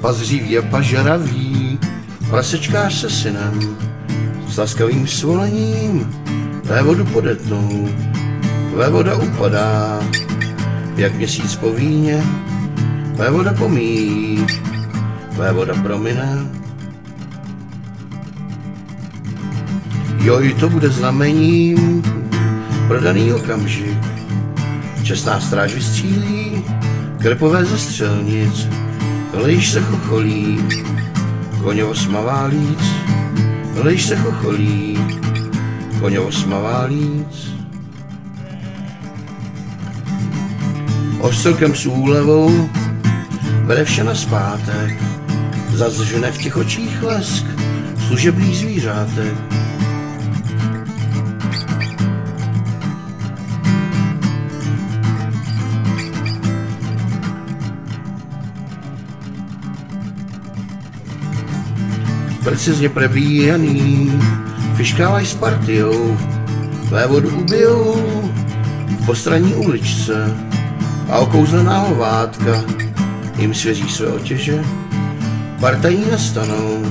pazřivý a pažeravý, prasečkář se synem, s laskavým svolením, té vodu podetnou, tvé voda upadá, jak měsíc po víně, tvé voda pomíjí, tvé voda promine. Joj, to bude znamením, prodaný okamžik, čestná stráž vystřílí, krepové ze střelnic, lejš se chocholí, koněvo smavá líc, lejš se chocholí, koněvo smavá líc. Ostrkem s úlevou bere vše na zpátek, zas žene v těch očích lesk, služebný zvířátek. Precizně prebíjaný, fiškálaj s partiou, vodu ubijou v postranní uličce a okouzlená hovátka jim svěří své otěže, partají nastanou,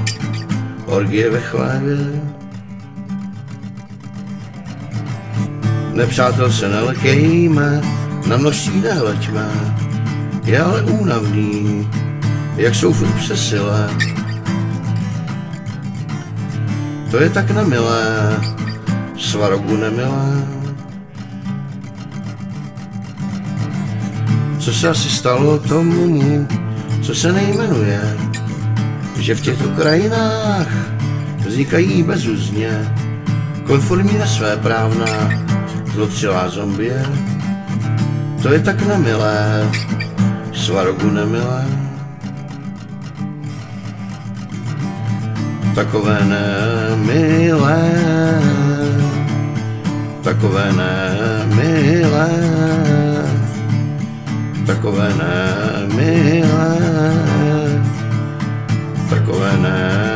orgie ve chlévě. Nepřátel se nelekejme, na množství nehleďme, je ale únavný, jak jsou furt přesile. To je tak nemilé, svarogu nemilé. Co se asi stalo tomu, co se nejmenuje, že v těchto krajinách vznikají bezuzně, konformní na své právna, zlotřilá zombie. To je tak nemilé, svarogu nemilé. Takové nemilé, takové nemilé, takové nemilé, takové nemilé.